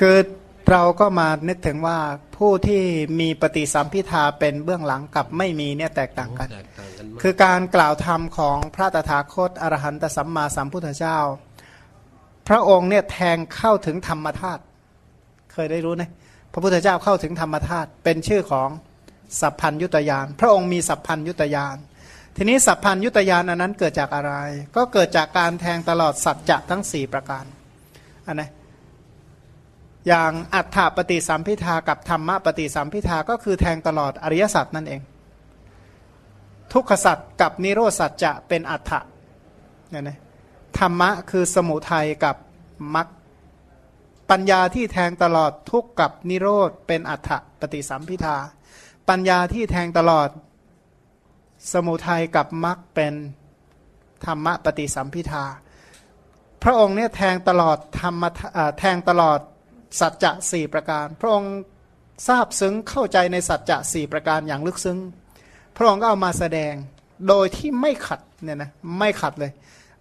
คือเราก็มานึกถึงว่าผู้ที่มีปฏิสัมพิทาเป็นเบื้องหลังกับไม่มีเนี่ยแตกต่างกันแตกต่างกันมากคือการกล่าวธรรมของพระตถาคตอรหันตสัมมาสัมพุทธเจ้า พระองค์เนี่ยแทงเข้าถึงธรรมธาตุเคยได้รู้นะพระพุทธเจ้าเข้าถึงธรรมธาตุเป็นชื่อของสัพพัญยุตยานพระองค์มีสัพพัญยุตยานทีนี้สัพพัญยุตยานอันนั้นเกิดจากอะไร ก็เกิดจากการแทงตลอดสัจจะทั้ง 4 ประการอันนะ อย่างอัฏฐปฏิสัมพิทากับธรรมปฏิสัมพิทาก็คือแทงตลอดอริยสัจนั่นเอง ทุกขสัจกับนิโรธสัจจะเป็นอัฏฐะเนี่ยนะธรรมะคือสมุทัยกับมรรคปัญญาที่แทงตลอดทุกขกับนิโรธเป็นอัฏฐปฏิสัมพิทา ปัญญาที่แทงตลอดสมุทัยกับมรรคเป็นธรรมะปฏิสัมพิทา พระองค์เนี่ยแทงตลอดธรรมะแทงตลอด สัจจะสี่ประการ พระองค์ทราบซึ้งเข้าใจในสัจจะสี่ประการอย่างลึกซึ้ง พระองค์ก็เอามาแสดงโดยที่ไม่ขัดเนี่ยนะไม่ขัดเลย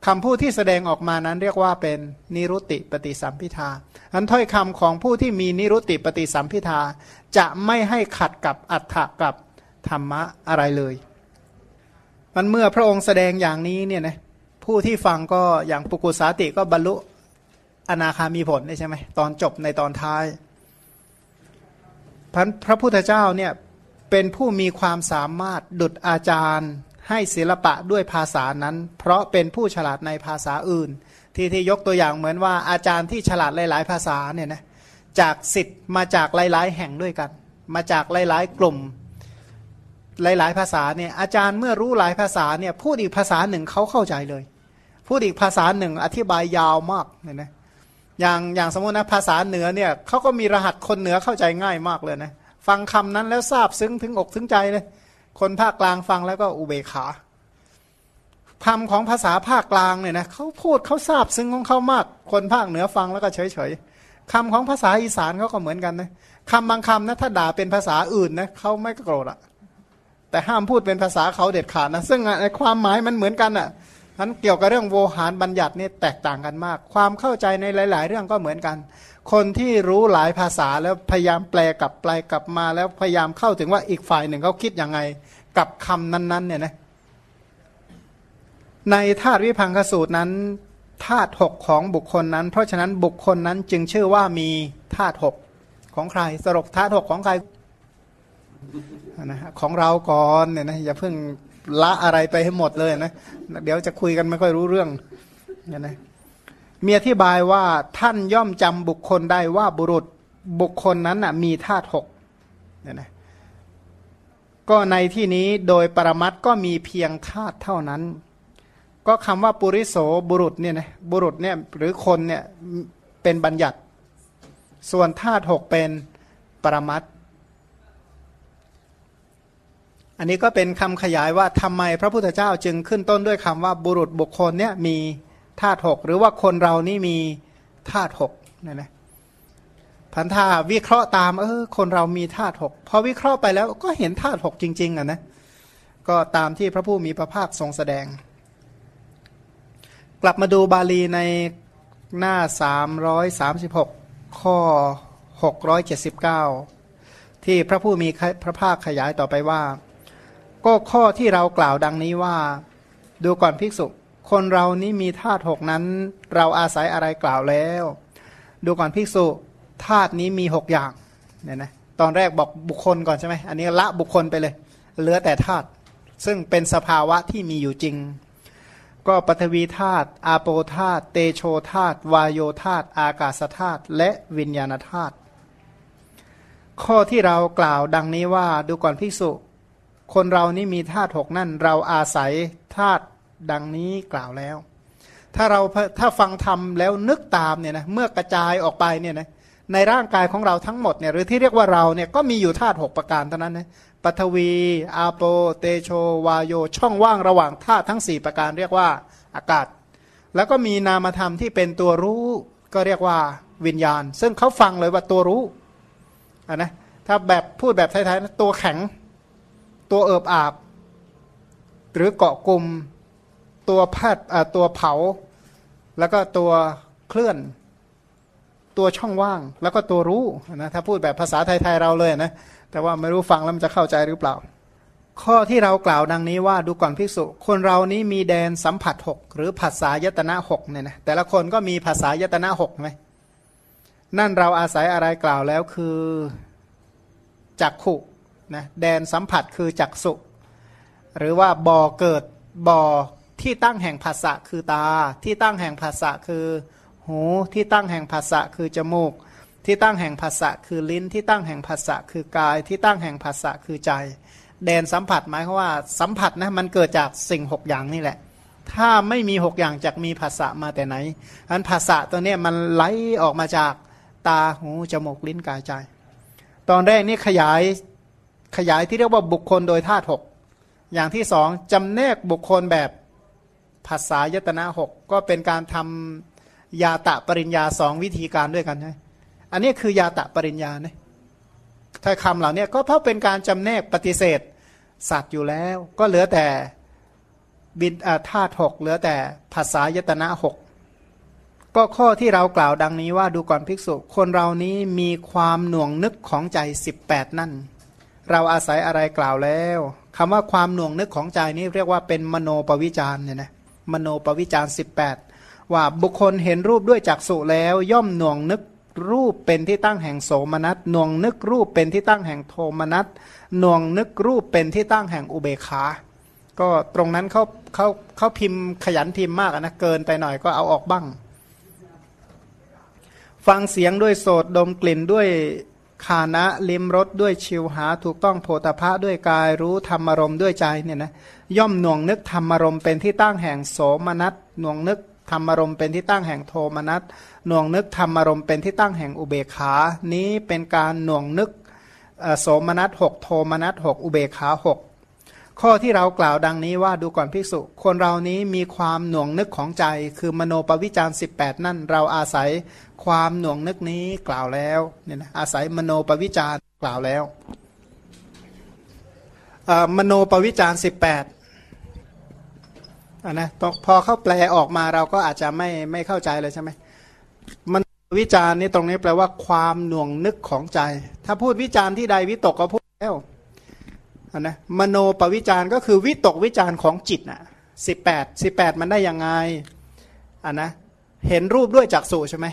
คำพูดที่แสดงออกมานั้นเรียกว่าเป็นนิรุติปฏิสัมพิทาอันถ้อยคำของผู้ที่มีนิรุติปฏิสัมพิทาจะไม่ให้ขัดกับอัฏฐกับธรรมะอะไรเลย มันเมื่อพระองค์แสดงอย่างนี้เนี่ยนะผู้ที่ฟังก็อย่างปุกุสาติก็บรรลุ อนาคามีผลใช่ไหมตอนจบในตอนท้ายพระพระพุทธเจ้าเนี่ยเป็นผู้มีความสามารถดุดอาจารย์ ให้ศิลปะด้วยภาษานั้น เพราะเป็นผู้ฉลาดในภาษาอื่น ที่ที่ยกตัวอย่างเหมือนว่าอาจารย์ที่ฉลาดหลาย ๆ ภาษาเนี่ยนะจากสิทธิ์มาจากหลาย ๆ แห่งด้วยกัน มาจากหลาย ๆ กลุ่มหลาย ๆ ภาษาเนี่ยอาจารย์เมื่อรู้หลายภาษาเนี่ยพูดอีกภาษาหนึ่งเขาเข้าใจเลย พูดอีกภาษาหนึ่งอธิบายยาวมากเนี่ยนะ อย่างอย่างสมมตินะภาษาเหนือเนี่ยเขาก็มีรหัสคนเหนือเข้าใจง่ายมากเลยนะฟังคำนั้นแล้วทราบซึ้งถึงอกถึงใจเลย คนภาคกลางฟังแล้วก็อุเบกขาคำของภาษาภาคกลางเนี่ยนะเขาพูดเขาทราบซึ้งของเขามาก คนภาคเหนือฟังแล้วก็เฉยเฉยๆคำของภาษาอีสานเขาก็เหมือนกันนะคำบางคำนะถ้าด่าเป็นภาษาอื่นนะเขาไม่โกรธอะแต่ห้ามพูดเป็นภาษาเขาเด็ดขาดนะซึ่งในความหมายมันเหมือนกันอะ นั้นเกี่ยวกับเรื่องโวหารบัญญัตินี่แตกต่างกันมาก ความเข้าใจในหลาย ๆ เรื่องก็เหมือนกัน คนที่รู้หลายภาษาแล้วพยายามแปลกลับแปลกลับมาแล้วพยายามเข้าถึงว่าอีกฝ่ายหนึ่งเขาคิดยังไงกับคำนั้น ๆ เนี่ยนะในธาตุวิพังคสูตรนั้นธาตุหกของบุคคลนั้น เพราะฉะนั้นบุคคลนั้นจึงชื่อว่ามีธาตุหกของใครสรุปธาตุหกของใครนะของเราก่อนเนี่ยนะอย่าเพิ่ง ละอะไรไปให้หมดเลยนะ เดี๋ยวจะคุยกันไม่ค่อยรู้เรื่องเนี่ยนะมีอธิบายว่าท่านย่อมจำบุคคลได้ว่าบุรุษบุคคลนั้นนะมีธาตุหกเนี่ยนะก็ในที่นี้โดยปรมัตก็มีเพียงธาตุเท่านั้น ก็คำว่าปุริโสบุรุษเนี่ยนะบุรุษเนี่ยหรือคนเนี่ยเป็นบัญญัติ ส่วนธาตุหกเป็นปรมัต อันนี้ก็เป็นคำขยายว่าทำไมพระพุทธเจ้าจึงขึ้นต้นด้วยคำว่าบุรุษบุคคลเนี่ยมีธาตุหกหรือว่าคนเรานี่มีธาตุหกนี่นะพันธาวิเคราะห์ตามเออคนเรามีธาตุหกพอวิเคราะห์ไปแล้วก็เห็นธาตุหกจริง ๆอะนะก็ตามที่พระผู้มีพระภาคทรงแสดง กลับมาดูบาลีในหน้า 336 ข้อ 679 ที่พระผู้มีพระภาคขยายต่อไปว่า ก็ข้อที่เรากล่าวดังนี้ว่า ดูก่อนภิกษุ คนเรานี้มีธาตุหกนั้น เราอาศัยอะไรกล่าวแล้ว ดูก่อนภิกษุธาตุนี้มีหกอย่างเนี่ยนะตอนแรกบอกบุคคลก่อนใช่ไหมอันนี้ละบุคคลไปเลย เหลือแต่ธาตุซึ่งเป็นสภาวะที่มีอยู่จริง ก็ปฐวีธาตุอาโปธาตุเตโชธาตุวายโยธาตุอากาศธาตุและวิญญาณธาตุข้อที่เรากล่าวดังนี้ว่าดูก่อนภิกษุ คนเรานี่มีธาตุหกนั่น เราอาศัยธาตุดังนี้กล่าวแล้ว ถ้าเราถ้าฟังธรรมแล้วนึกตามเนี่ยนะเมื่อกระจายออกไปเนี่ยนะในร่างกายของเราทั้งหมดเนี่ยหรือที่เรียกว่าเราเนี่ยก็มีอยู่ธาตุหประการเท่านั้นนะปฐวี อาโป เตโช วาโย ช่องว่างระหว่างธาตุทั้ง 4 ประการเรียกว่าอากาศ แล้วก็มีนามธรรมที่เป็นตัวรู้ก็เรียกว่าวิญญาณ ซึ่งเขาฟังเลยว่าตัวรู้อะนะถ้าแบบพูดแบบไทยๆตัวแข็ง ตัวเอิบอาบ หรือเกาะกลุ่มตัวพัดตัวเผา แล้วก็ตัวเคลื่อน ตัวช่องว่าง แล้วก็ตัวรู้นะถ้าพูดแบบภาษาไทย ๆ เราเลยนะ แต่ว่าไม่รู้ฟังแล้วมันจะเข้าใจหรือเปล่า ข้อที่เรากล่าวดังนี้ว่าดูก่อนภิกษุ คนเรานี้มีแดนสัมผัสหกหรือภาษายตนะหกเนี่ยนะแต่ละคนก็มีภาษายตนะหกไหมนั่นเราอาศัยอะไรกล่าวแล้วคือจักขุ นะแดนสัมผัสคือจักสุ หรือว่าบ่อเกิดบ่อที่ตั้งแห่งภาษะคือตา ที่ตั้งแห่งภาษะคือหูที่ตั้งแห่งภาษะคือจมูก ที่ตั้งแห่งภาษะคือลิ้นที่ตั้งแห่งภาษะคือกาย ที่ตั้งแห่งภาษะคือใจ แดนสัมผัสหมายความว่าสัมผัสนะมันเกิดจากสิ่งหกอย่างนี่แหละ ถ้าไม่มีหกอย่างจากมีภาษะมาแต่ไหนอันภาษะตัวเนี้ยมันไหลออกมาจากตาหูจมูกลิ้นกายใจ ตอนแรกนี่ขยาย ขยายที่เรียกว่าบุคคลโดยธาตุหกอย่างที่สองจำแนกบุคคลแบบภาษายตนะหกก็เป็นการทำยาตะปริญญาสองวิธีการด้วยกันใช่อันนี้คือยาตะปริญญาเนี่ยถ้าคำเหล่านี้ก็เพราะเป็นการจำแนกปฏิเสธสัตว์อยู่แล้ว ก็เหลือแต่บินธาตุหกเหลือแต่ภาษายตนะหกก็ข้อที่เรากล่าวดังนี้ว่าดูก่อนภิกษุ คนเรานี้มีความหน่วงนึกของใจ 18 นั่น เราอาศัยอะไรกล่าวแล้วคำว่าความหน่วงนึกของใจนี้เรียกว่าเป็นมโนปวิจารเนี่ยนะมโนปวิจาร18ว่าบุคคลเห็นรูปด้วยจักษุแล้ว ย่อมหน่วงนึกรูปเป็นที่ตั้งแห่งโสมนัสหน่วงนึกรูปเป็นที่ตั้งแห่งโทมนัสหน่วงนึกรูปเป็นที่ตั้งแห่งอุเบขา ก็ตรงนั้นเขาเขาเขาพิมพ์ขยันพิมพ์มากนะเกินไปหน่อยก็เอาออกบ้าง ฟังเสียงด้วยโสดดมกลิ่นด้วย คานะลิมรสด้วยชิวหา ถูกต้องโพธพะด้วยกายรู้ธรรมารมด้วยใจเนี่ยนะย่อมหน่วงนึกธรรมารมเป็นที่ตั้งแห่งโสมนัสหน่วงนึกธรรมารมเป็นที่ตั้งแห่งโทมนัสหน่วงนึกธรรมารมเป็นที่ตั้งแห่งอุเบขา นี้เป็นการหน่วงนึกโสมนัสหกโทมนัสหกอุเบขาหก ข้อที่เรากล่าวดังนี้ว่าดูก่อนภิกษุ คนเรานี้มีความหน่วงนึกของใจ คือมโนปวิจารสิบแปดนั่น เราอาศัยความหน่วงนึกนี้กล่าวแล้วเนี่ยนะอาศัยมโนปวิจารกล่าวแล้วมโนปวิจารสิบแปดอะนะพอเข้าแปลออกมาเราก็อาจจะไม่ไม่เข้าใจเลยใช่ไหมมันวิจารณ์นี่ตรงนี้แปลว่าความหน่วงนึกของใจ ถ้าพูดวิจารณ์ที่ใดวิตกก็พูดแล้ว นะมโนปวิจารก็คือวิตกวิจารของจิตน่ะสิบแปดสิบแปดมันได้ยังไงอะนะเห็นรูปด้วยจักษุใช่ไหม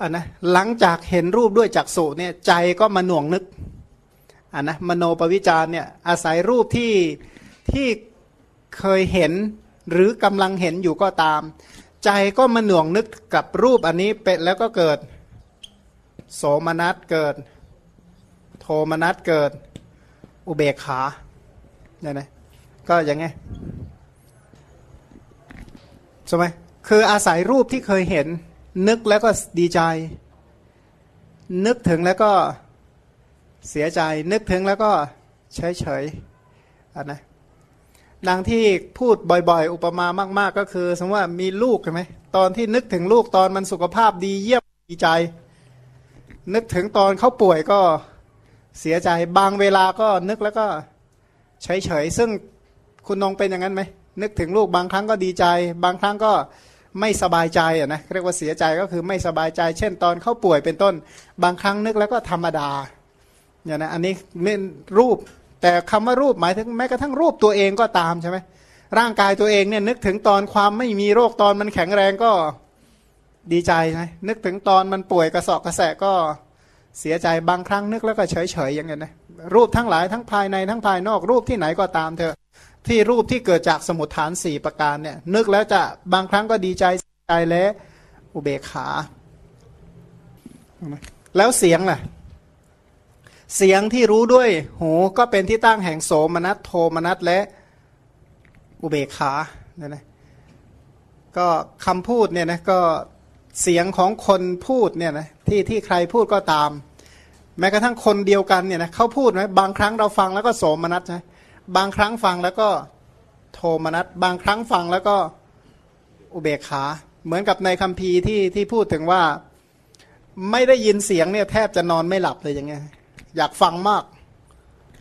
อะนะหลังจากเห็นรูปด้วยจักษุเนี่ยใจก็มาหน่วงนึกอะนะมโนปวิจารเนี่ยอาศัยรูปที่ที่เคยเห็นหรือกำลังเห็นอยู่ก็ตาม ใจก็มาหน่วงนึกกับรูปอันนี้เป็นแล้วก็เกิด โสมนัสเกิด โทมนัสเกิด อุเบกขาเนี่ยนะก็อย่างไงใช่ไหมคืออาศัยรูปที่เคยเห็น นึกแล้วก็ดีใจ นึกถึงแล้วก็เสียใจ นึกถึงแล้วก็เฉยเฉยอันนะดังที่พูดบ่อยๆ อุปมามาก ๆ ก็คือ สมมติว่ามีลูกใช่ไหมตอนที่นึกถึงลูกตอนมันสุขภาพดีเยี่ยมดีใจ นึกถึงตอนเขาป่วยก็เสียใจบางเวลาก็นึกแล้วก็เฉยๆซึ่งคุณนงเป็นอย่างนั้นไหมนึกถึงลูกบางครั้งก็ดีใจ บางครั้งก็ไม่สบายใจอะนะเรียกว่าเสียใจก็คือไม่สบายใจ เช่น ตอนเขาป่วยเป็นต้น บางครั้งนึกแล้วก็ธรรมดาเนี่ยนะอันนี้เป็นรูปแต่คำว่ารูปหมายถึงแม้กระทั่งรูปตัวเองก็ตามใช่ไหมร่างกายตัวเองเนี่ยนึกถึงตอนความไม่มีโรคตอนมันแข็งแรงก็ ดีใจไหมนึกถึงตอนมันป่วยกระสอบกระแสก็เสียใจบางครั้งนึกแล้วก็เฉยเฉยอย่างเงี้ยนะรูปทั้งหลายทั้งภายในทั้งภายนอกรูปที่ไหนก็ตามเถอะที่รูปที่เกิดจากสมุทฐานสี่ประการเนี่ย นึกแล้วจะบางครั้งก็ดีใจใจและอุเบกขา แล้วเสียงล่ะ เสียงที่รู้ด้วยหูก็เป็นที่ตั้งแห่งโสมนัสโทมนัสและอุเบกขาเนี่ยนะก็คำพูดเนี่ยนะก็ เสียงของคนพูดเนี่ยนะที่ที่ใครพูดก็ตาม แม้กระทั่งคนเดียวกันเนี่ยนะเขาพูดไหมบางครั้งเราฟังแล้วก็โสมนัสใช่บางครั้งฟังแล้วก็โทมนัสบางครั้งฟังแล้วก็อุเบกขา เหมือนกับในคัมภีร์ที่ที่พูดถึงว่าไม่ได้ยินเสียงเนี่ยแทบจะนอนไม่หลับเลยอย่างเงี้ยอยากฟังมาก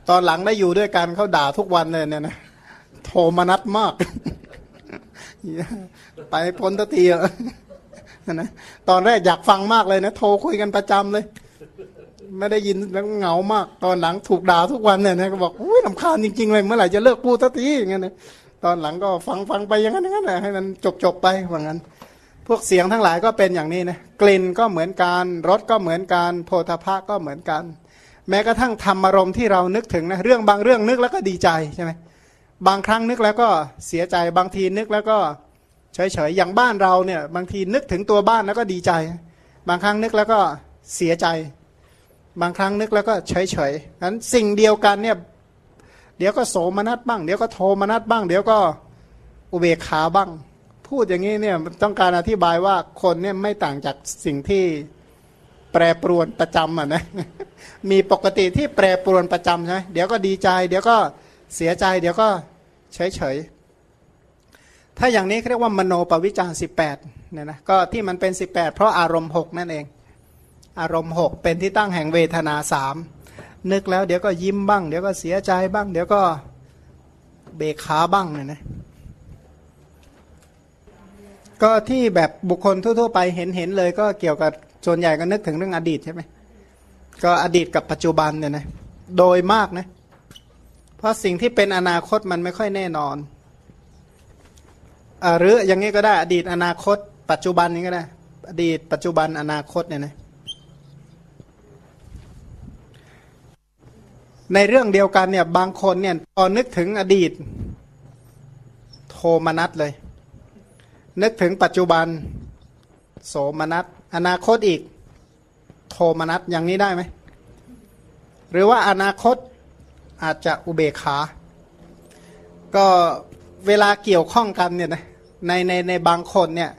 ตอนหลังได้อยู่ด้วยกันเขาด่าทุกวันเลยเนี่ยนะโทมนัสมาก ไปพ้นตัวทีอะ นะตอนแรกอยากฟังมากเลยนะ โทรคุยกันประจำเลย ไม่ได้ยินแล้วเหงามาก ตอนหลังถูกด่าทุกวันเนี่ยนะก็บอกอุ้ยลำคาญจริงๆเลยเมื่อไหร่จะเลิกพูดสักทีอย่างเงี้ยนะตอนหลังก็ฟังฟังไปอย่างนั้นอย่างนั้นนะให้มันจบจบไปว่างั้น พวกเสียงทั้งหลายก็เป็นอย่างนี้นะกลิ่นก็เหมือนกันรสก็เหมือนกันโพธาภะก็เหมือนกัน แม้กระทั่งธรรมารมณ์ที่เรานึกถึงนะเรื่องบางเรื่องนึกแล้วก็ดีใจใช่ไหมบางครั้งนึกแล้วก็เสียใจบางทีนึกแล้วก็ เฉยๆอย่างบ้านเราเนี่ย บางทีนึกถึงตัวบ้านแล้วก็ดีใจ บางครั้งนึกแล้วก็เสียใจ บางครั้งนึกแล้วก็เฉยๆนั้นสิ่งเดียวกันเนี่ยเดี๋ยวก็โสมนัสบ้าง เดี๋ยวก็โทมนัสบ้าง เดี๋ยวก็อุเบกขาบ้าง พูดอย่างนี้เนี่ยต้องการอธิบายว่าคนเนี่ยไม่ต่างจากสิ่งที่แปรปรวนประจำอะนะมีปกติที่แปรปรวนประจำใช่ไหมเดี๋ยวก็ดีใจ เดี๋ยวก็เสียใจ เดี๋ยวก็เฉยเฉยๆ ถ้าอย่างนี้เรียกว่ามโนปวิจารสิบแปดเนี่ยนะก็ที่มันเป็นสิบแปดเพราะอารมณ์หกนั่นเอง อารมณ์หกเป็นที่ตั้งแห่งเวทนาสามนึกแล้วเดี๋ยวก็ยิ้มบ้าง เดี๋ยวก็เสียใจบ้าง เดี๋ยวก็เบกขาบ้างเนี่ยนะก็ที่แบบบุคคลทั่วๆไปเห็นเห็นเลยก็เกี่ยวกับส่วนใหญ่ก็นึกถึงเรื่องอดีตใช่ไหมก็อดีตกับปัจจุบันเนี่ยนะโดยมากนะเพราะสิ่งที่เป็นอนาคตมันไม่ค่อยแน่นอน หรืออย่างนี้ก็ได้ อดีตอนาคต ปัจจุบันนี้ก็ได้ อดีตปัจจุบันอนาคตเนี่ยนะในเรื่องเดียวกันเนี่ยบางคนเนี่ยพอนึกถึงอดีต โทมนัสเลย นึกถึงปัจจุบัน โสมนัสอนาคตอีก โทมนัสอย่างนี้ได้ไหมหรือว่าอนาคตอาจจะอุเบกขา ก็ เวลาเกี่ยวข้องกันเนี่ยนะในในในบางคนเนี่ย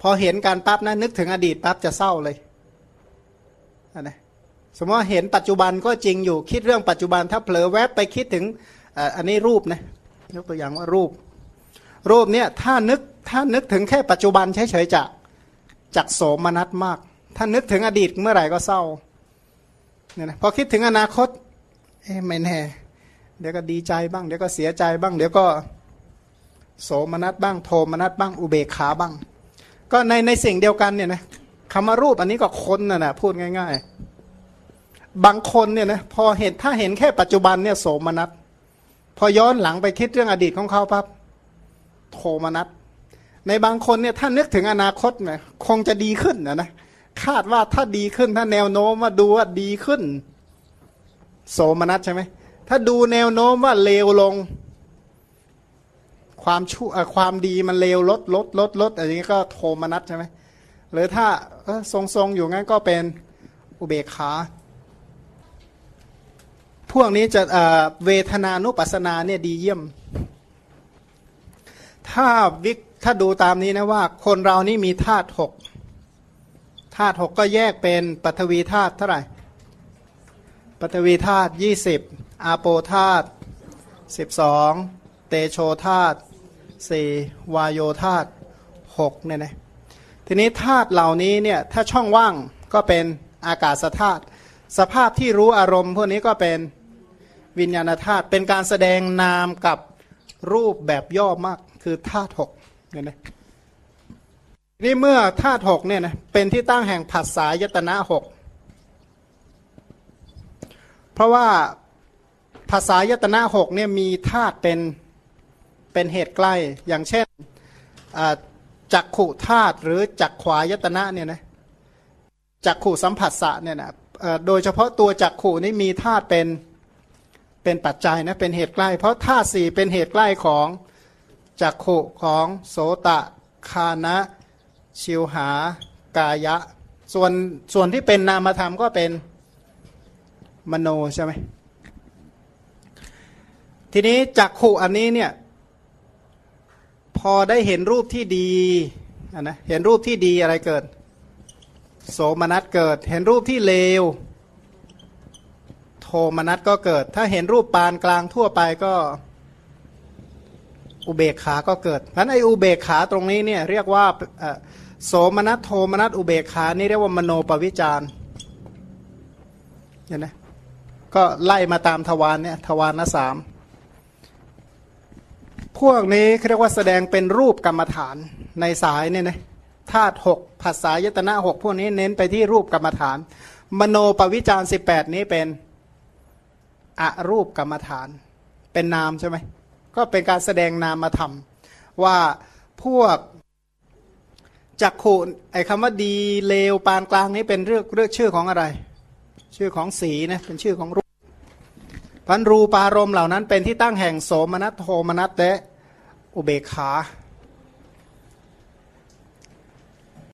พอเห็นการปั๊บนะนึกถึงอดีตปั๊บจะเศร้าเลยนะสมมติว่าเห็นปัจจุบันก็จริงอยู่คิดเรื่องปัจจุบันถ้าเผลอแวบไปคิดถึงอันนี้รูปนะยกตัวอย่างว่ารูป รูปเนี่ยถ้านึกถ้านึกถึงแค่ปัจจุบันเฉยๆจะจักโสมนัสมาก ถ้านึกถึงอดีตเมื่อไหร่ก็เศร้าเนี่ยนะพอคิดถึงอนาคตเอ๊ะไม่แน่ เดี๋ยวก็ดีใจบ้าง เดี๋ยวก็เสียใจบ้าง เดี๋ยวก็ โสมนัสบ้างโทมนัสบ้างอุเบกขาบ้าง ก็ในในสิ่งเดียวกันเนี่ยนะคำว่ารูปอันนี้ก็คนน่ะนะพูดง่าย ๆ บางคนเนี่ยนะพอเห็นถ้าเห็นแค่ปัจจุบันเนี่ยโสมนัสพอย้อนหลังไปคิดเรื่องอดีตของเขาปั๊บโทมนัสในบางคนเนี่ยถ้านึกถึงอนาคตเนี่ยคงจะดีขึ้นนะนะคาดว่าถ้าดีขึ้นถ้าแนวโน้มว่าดูว่าดีขึ้น โสมนัสใช่ไหมถ้าดูแนวโน้มว่าเลวลง ความชั่วความดีมันเลวลดลดลดลดอะไรอย่างนี้ก็โทมนัสใช่ไหมหรือถ้าทรงทรงอยู่งั้นก็เป็นอุเบกขาพวกนี้จะเวทนานุปัสสนาเนี่ยดีเยี่ยม ถ้าวิกถ้าดูตามนี้นะว่า คนเรานี่มีธาตุหกธาตุหกก็แยกเป็นปัทวีธาตุเท่าไหร่ปัทวีธาตุยี่สิบอาโปธาตุสิบสองเตโชธาตุ สี่วายโยธาตุหกเนี่ยนะทีนี้ธาตุเหล่านี้เนี่ยถ้าช่องว่างก็เป็นอากาศธาตุสภาพที่รู้อารมณ์พวกนี้ก็เป็นวิญญาณธาตุเป็นการแสดงนามกับรูปแบบย่อมากคือธาตุหกเนี่ยนะนี่เมื่อธาตุหกเนี่ยนะเป็นที่ตั้งแห่งผัสสายตนะหกเพราะว่าภาษายตนะหกเนี่ยมีธาตุเป็น เป็นเหตุใกล้อย่างเช่นจักขุธาตุหรือจักขวายตนะเนี่ยนะจักขุสัมผัสสะเนี่ยนะโดยเฉพาะตัวจักขุนี่มีธาตุเป็นเป็นปัจจัยนะเป็นเหตุใกล้ เพราะธาตุสี่เป็นเหตุใกล้ของจักขุของโสตะคานะ ชิวหากายะ ส่วนส่วนที่เป็นนามธรรมก็เป็นมโนใช่ไหมทีนี้จักขุอันนี้เนี่ย พอได้เห็นรูปที่ดีนะเห็นรูปที่ดีอะไรเกิด โสมนัสเกิด เห็นรูปที่เลว โทมนัสก็เกิด ถ้าเห็นรูปปานกลางทั่วไปก็อุเบกขาก็เกิดเพราะไอ้อุเบกขาตรงนี้เนี่ยเรียกว่าโสมนัสโทมนัสอุเบกขานี่เรียกว่ามโนปวิจารเห็นไหมก็ไล่มาตามทวารเนี่ยทวารนะสาม พวกนี้เรียกว่าแสดงเป็นรูปกรรมฐานในสายเนี่ยนะธาตุหกภาษายตนะหกพวกนี้เน้นไปที่รูปกรรมฐาน มโนปวิจารสิบแปดนี้เป็นอรูปกรรมฐาน เป็นนามใช่ไหมก็เป็นการแสดงนามธรรมว่าพวกจักขุไอ้คำว่าดีเลวปานกลางนี้เป็นเรื่องเรื่องชื่อของอะไร ชื่อของสีนะเป็นชื่อของรูปพันรูปารมเหล่านั้นเป็นที่ตั้งแห่งโสมนัสโทมนัสและ อุเบกขา